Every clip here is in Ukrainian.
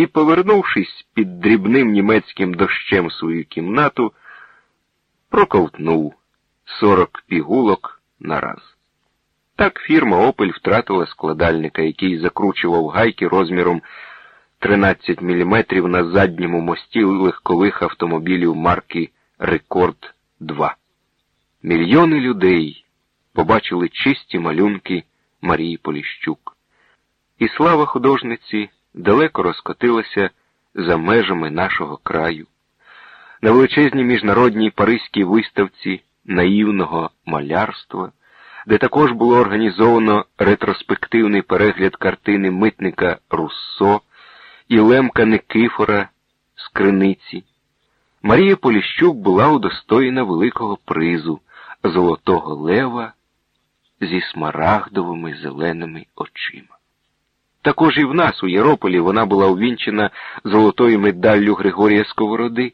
і, повернувшись під дрібним німецьким дощем свою кімнату, проковтнув сорок пігулок на раз. Так фірма Опель втратила складальника, який закручував гайки розміром 13 мм на задньому мості легкових автомобілів марки Рекорд 2. Мільйони людей побачили чисті малюнки Марії Поліщук. І слава художниці далеко розкотилася за межами нашого краю. На величезній міжнародній Паризькій виставці наївного малярства, де також було організовано ретроспективний перегляд картини митника Руссо і Лемка Никифора з Криниці, Марія Поліщук була удостоєна великого призу Золотого Лева зі смарагдовими зеленими очима. Також і в нас, у Єрополі, вона була увінчена золотою медаллю Григорія Сковороди.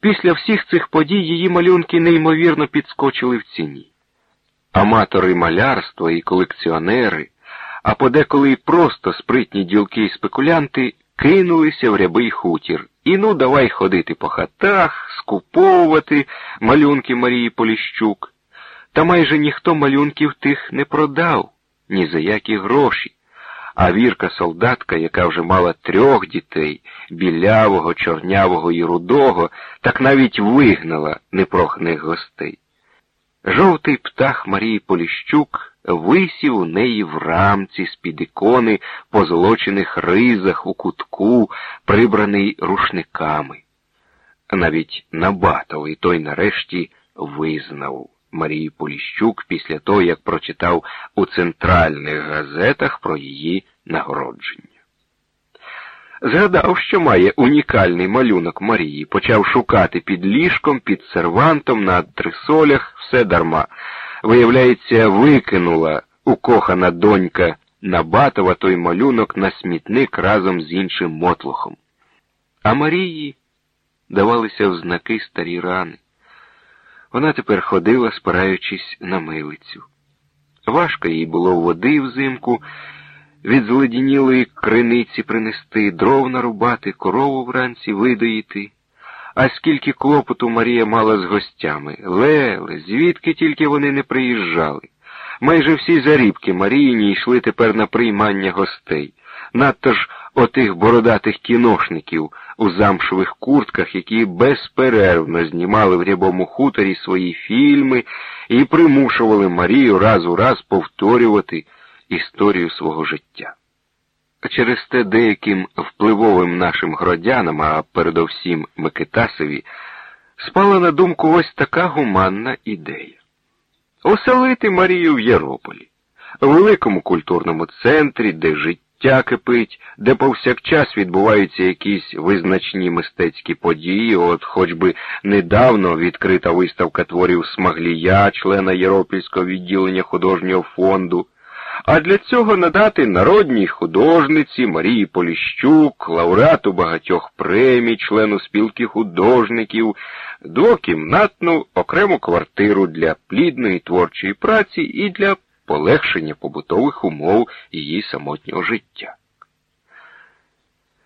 Після всіх цих подій її малюнки неймовірно підскочили в ціні. Аматори малярства і колекціонери, а подеколи й просто спритні ділки і спекулянти кинулися в рябий хутір. І ну давай ходити по хатах, скуповувати малюнки Марії Поліщук. Та майже ніхто малюнків тих не продав, ні за які гроші. А вірка солдатка, яка вже мала трьох дітей, білявого, чорнявого і рудого, так навіть вигнала непрохних гостей. Жовтий птах Марії Поліщук висів у неї в рамці з-під ікони, позолочених ризах у кутку, прибраний рушниками. Навіть Набатов і той нарешті визнав. Марії Поліщук після того, як прочитав у центральних газетах про її нагородження. Згадав, що має унікальний малюнок Марії, почав шукати під ліжком, під сервантом, на трисолях, все дарма. Виявляється, викинула укохана донька Набатова той малюнок на смітник разом з іншим мотлохом. А Марії давалися в знаки старі рани. Вона тепер ходила, спираючись на милицю. Важко їй було води взимку, від зледінілої криниці принести, дров нарубати, корову вранці видоїти. А скільки клопоту Марія мала з гостями. Леле, звідки тільки вони не приїжджали. Майже всі зарібки Маріїні йшли тепер на приймання гостей. Надто ж отих бородатих кіношників у замшових куртках, які безперервно знімали в рябому хуторі свої фільми і примушували Марію раз у раз повторювати історію свого життя. Через те деяким впливовим нашим гродянам, а передовсім Микитасові, спала на думку ось така гуманна ідея. Оселити Марію в Єрополі, великому культурному центрі, де життя життя кипить, де повсякчас відбуваються якісь визначні мистецькі події, от хоч би недавно відкрита виставка творів Смаглія, члена Єропільського відділення художнього фонду. А для цього надати народній художниці Марії Поліщук, лауреату багатьох премій, члену спілки художників, двокімнатну окрему квартиру для плідної творчої праці і для полегшення побутових умов її самотнього життя.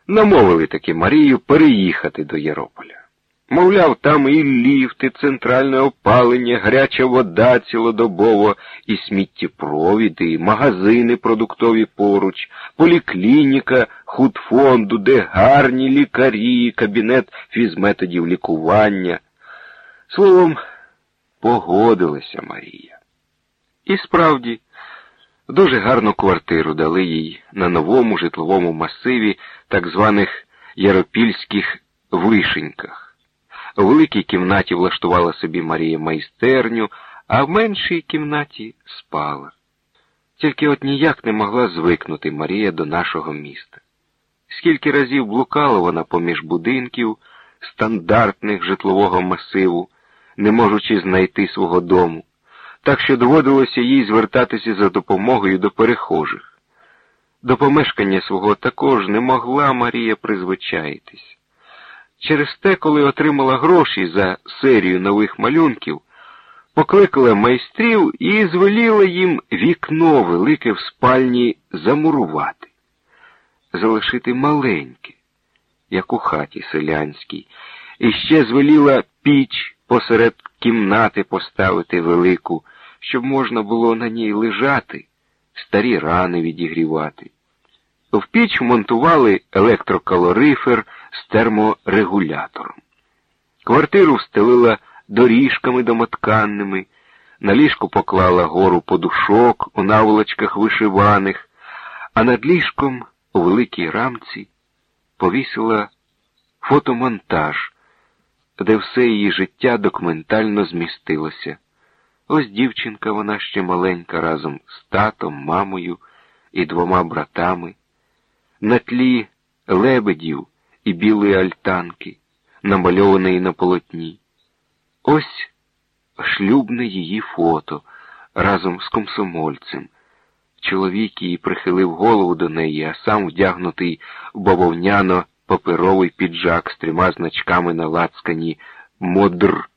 Намовили таки Марію переїхати до Єрополя. Мовляв, там і ліфти, центральне опалення, гаряча вода цілодобово, і сміттєпровіди, і магазини продуктові поруч, поліклініка, худфонду, де гарні лікарі, кабінет фізметодів лікування. Словом, погодилася Марія. І справді, дуже гарну квартиру дали їй на новому житловому масиві так званих Яропільських вишеньках. У великій кімнаті влаштувала собі Марія майстерню, а в меншій кімнаті спала. Тільки от ніяк не могла звикнути Марія до нашого міста. Скільки разів блукала вона поміж будинків, стандартних житлового масиву, не можучи знайти свого дому так що доводилося їй звертатися за допомогою до перехожих. До помешкання свого також не могла Марія призвичаїтись. Через те, коли отримала гроші за серію нових малюнків, покликала майстрів і звеліла їм вікно велике в спальні замурувати, залишити маленьке, як у хаті селянській, і ще звеліла піч посеред кімнати поставити велику, щоб можна було на ній лежати, старі рани відігрівати. В піч монтували електрокалорифер з терморегулятором. Квартиру встелила доріжками домотканними, на ліжку поклала гору подушок у наволочках вишиваних, а над ліжком у великій рамці повісила фотомонтаж, де все її життя документально змістилося. Ось дівчинка, вона ще маленька разом з татом, мамою і двома братами, на тлі лебедів і білої альтанки, намальованої на полотні. Ось шлюбне її фото разом з комсомольцем. Чоловік її прихилив голову до неї, а сам вдягнутий в бавовняно паперовий піджак з трьома значками на лацкані модр